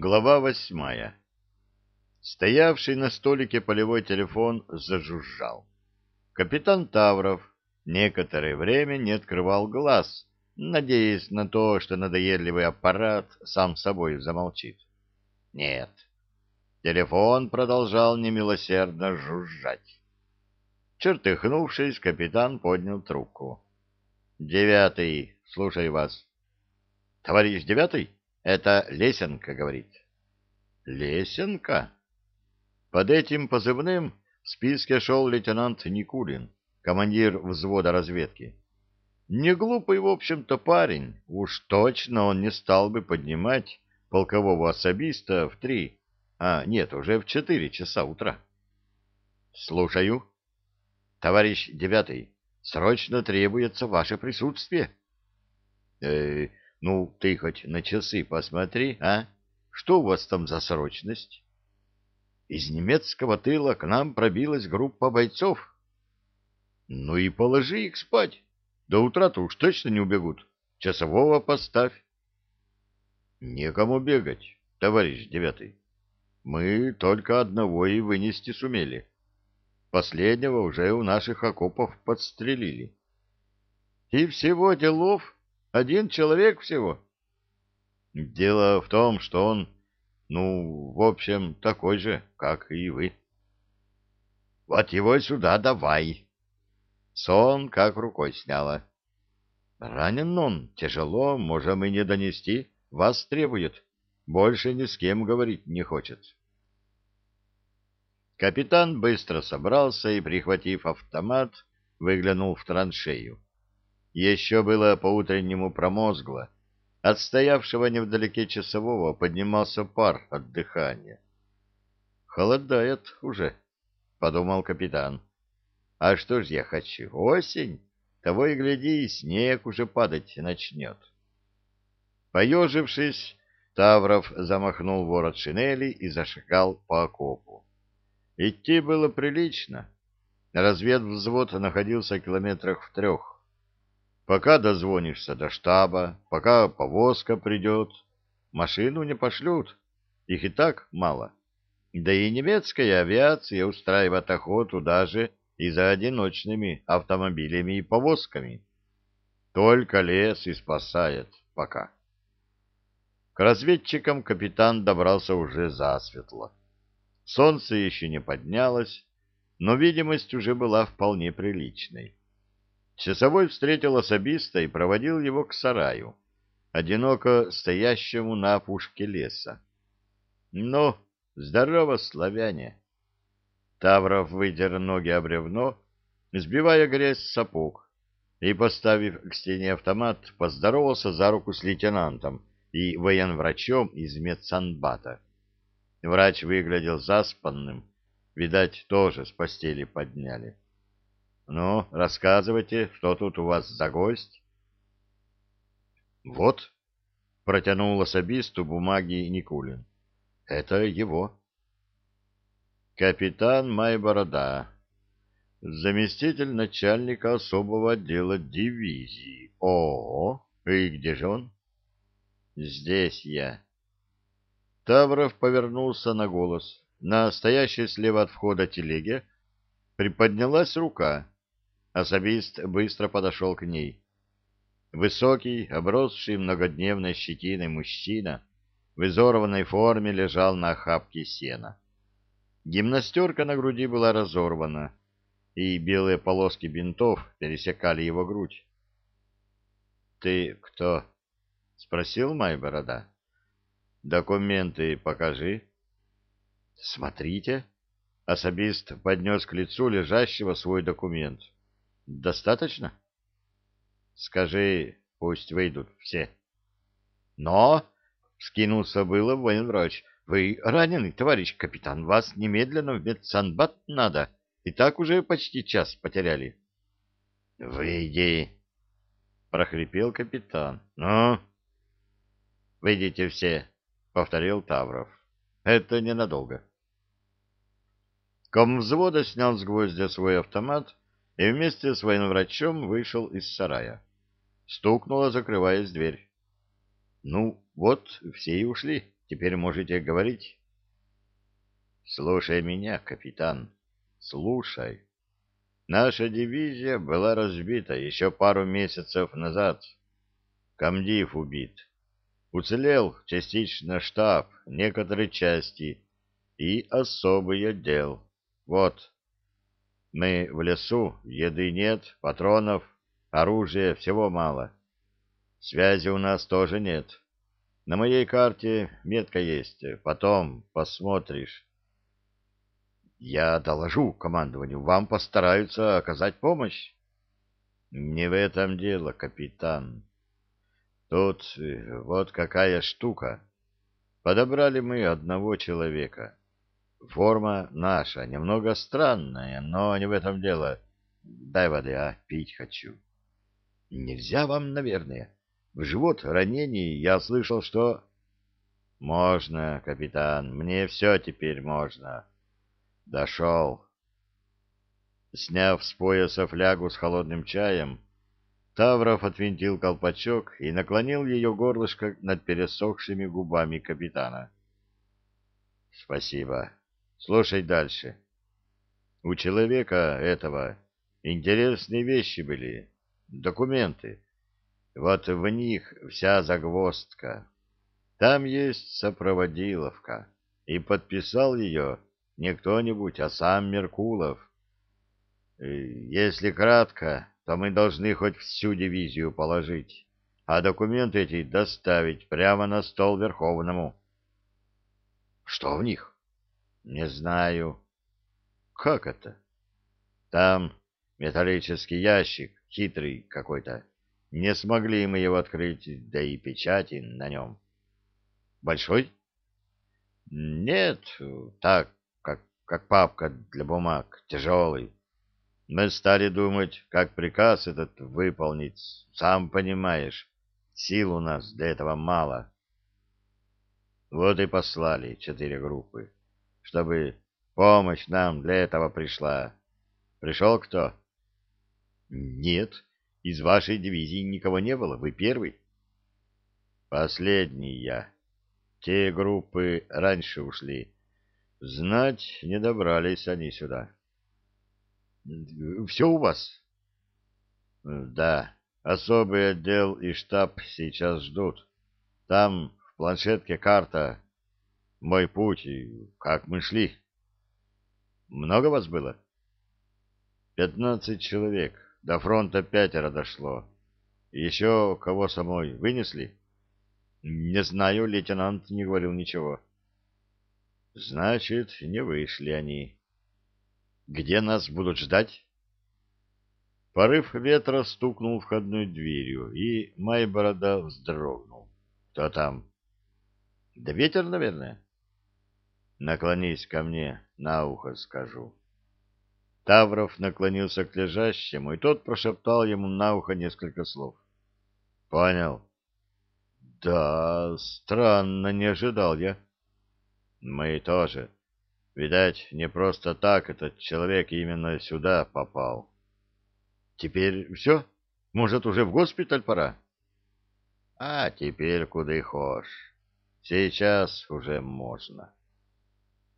Глава восьмая. Стоявший на столике полевой телефон зажужжал. Капитан Тавров некоторое время не открывал глаз, надеясь на то, что надоедливый аппарат сам собой замолчит. Нет. Телефон продолжал немилосердно жужжать. Чертыхнувшись, капитан поднял трубку. «Девятый, слушай вас». «Товарищ Девятый?» Это Лесенко говорит. Лесенко? Под этим позывным в списке шел лейтенант Никулин, командир взвода разведки. Не глупый, в общем-то, парень. Уж точно он не стал бы поднимать полкового особиста в три, а нет, уже в четыре часа утра. Слушаю. Товарищ девятый, срочно требуется ваше присутствие. Э, ну, ты хоть на часы посмотри, а? Что у вас там за срочность? Из немецкого тыла к нам пробилась группа бойцов. Ну и положи их спать. До утра-то уж точно не убегут. Часового поставь. Некому бегать, товарищ девятый. Мы только одного и вынести сумели. Последнего уже у наших окопов подстрелили. И всего делов один человек всего. Дело в том, что он, ну, в общем, такой же, как и вы. Вот его сюда давай. Сон как рукой сняла. Ранен он, тяжело, можем и не донести. Вас требует. Больше ни с кем говорить не хочет. Капитан быстро собрался и, прихватив автомат, выглянул в траншею. Еще было по-утреннему промозгло. От стоявшего невдалеке часового поднимался пар от дыхания. «Холодает уже», — подумал капитан. «А что ж я хочу? Осень? Того и гляди, снег уже падать начнет». Поежившись, Тавров замахнул ворот шинели и зашагал по окопу. Идти было прилично. Разведвзвод находился километрах в трех. Пока дозвонишься до штаба, пока повозка придет, машину не пошлют, их и так мало. Да и немецкая авиация устраивает охоту даже и за одиночными автомобилями и повозками. Только лес и спасает пока. К разведчикам капитан добрался уже засветло. Солнце еще не поднялось, но видимость уже была вполне приличной. Часовой встретил особиста и проводил его к сараю, одиноко стоящему на опушке леса. — Ну, здорово, славяне! Тавров вытер ноги об бревно, сбивая грязь с сапог, и, поставив к стене автомат, поздоровался за руку с лейтенантом и военврачом из медсанбата. Врач выглядел заспанным, видать, тоже с постели подняли. Ну, рассказывайте, что тут у вас за гость? Вот, протянул особисту бумаги Никулин. Это его. Капитан Майборода, заместитель начальника особого отдела дивизии. О, и где же он? Здесь я. Тавров повернулся на голос. На стоящей слева от входа телеге приподнялась рука, Особист быстро подошел к ней. Высокий, обросший многодневной щетиной мужчина в изорванной форме лежал на охапке сена. Гимнастерка на груди была разорвана, и белые полоски бинтов пересекали его грудь. — Ты кто? — спросил Майборода. — Документы покажи. — Смотрите. Особист поднес к лицу лежащего свой документ. — Достаточно? Скажи, пусть выйдут все. Но, — скинулся было военврач, — вы раненый, товарищ капитан, вас немедленно в медсанбат надо, и так уже почти час потеряли. — Выйди, — прохрипел капитан. — Ну? — Выйдите все, — повторил Тавров. — Это ненадолго. Ком взвода снял с гвоздя свой автомат и вместе с военврачом вышел из сарая. Стукнула, закрываясь дверь. Ну, вот, все и ушли. Теперь можете говорить. Слушай меня, капитан, слушай. Наша дивизия была разбита еще пару месяцев назад. Камдив убит. Уцелел частично штаб, некоторые части и особый отдел. Вот. Мы в лесу, еды нет, патронов, оружия всего мало. Связи у нас тоже нет. На моей карте метка есть, потом посмотришь. Я доложу командованию, вам постараются оказать помощь. Не в этом дело, капитан. Тут э, вот какая штука. Подобрали мы одного человека. Форма наша, немного странная, но не в этом дело. Дай воды, а, пить хочу. Нельзя вам, наверное. В живот ранений я слышал, что... Можно, капитан, мне все теперь можно. Дошел. Сняв с пояса флягу с холодным чаем, Тавров отвинтил колпачок и наклонил ее горлышко над пересохшими губами капитана. — Спасибо. Слушай дальше. У человека этого интересные вещи были, документы. Вот в них вся загвоздка. Там есть сопроводиловка, и подписал ее не кто-нибудь, а сам Меркулов. Если кратко, то мы должны хоть всю дивизию положить, а документы эти доставить прямо на стол Верховному. Что в них? Не знаю. Как это? Там металлический ящик, хитрый какой-то. Не смогли мы его открыть, да и печати на нем. Большой? Нет, так, как, как папка для бумаг, тяжелый. Мы стали думать, как приказ этот выполнить. Сам понимаешь, сил у нас для этого мало. Вот и послали четыре группы, чтобы помощь нам для этого пришла. Пришел кто? Нет, из вашей дивизии никого не было, вы первый. Последний я. Те группы раньше ушли. Знать, не добрались они сюда. Все у вас? Да, особый отдел и штаб сейчас ждут. Там в планшетке карта. Мой путь и как мы шли. Много вас было? Пятнадцать человек. До фронта пятеро дошло. Еще кого самой вынесли? Не знаю, лейтенант не говорил ничего. Значит, не вышли они. Где нас будут ждать? Порыв ветра стукнул входной дверью, и Майборода вздрогнул. Кто там? Да ветер, наверное. Наклонись ко мне, на ухо скажу. Тавров наклонился к лежащему, и тот прошептал ему на ухо несколько слов. — Понял. — Да, странно, не ожидал я. — Мы тоже. Видать, не просто так этот человек именно сюда попал. — Теперь все? Может, уже в госпиталь пора? — А теперь куда и хошь. Сейчас уже можно.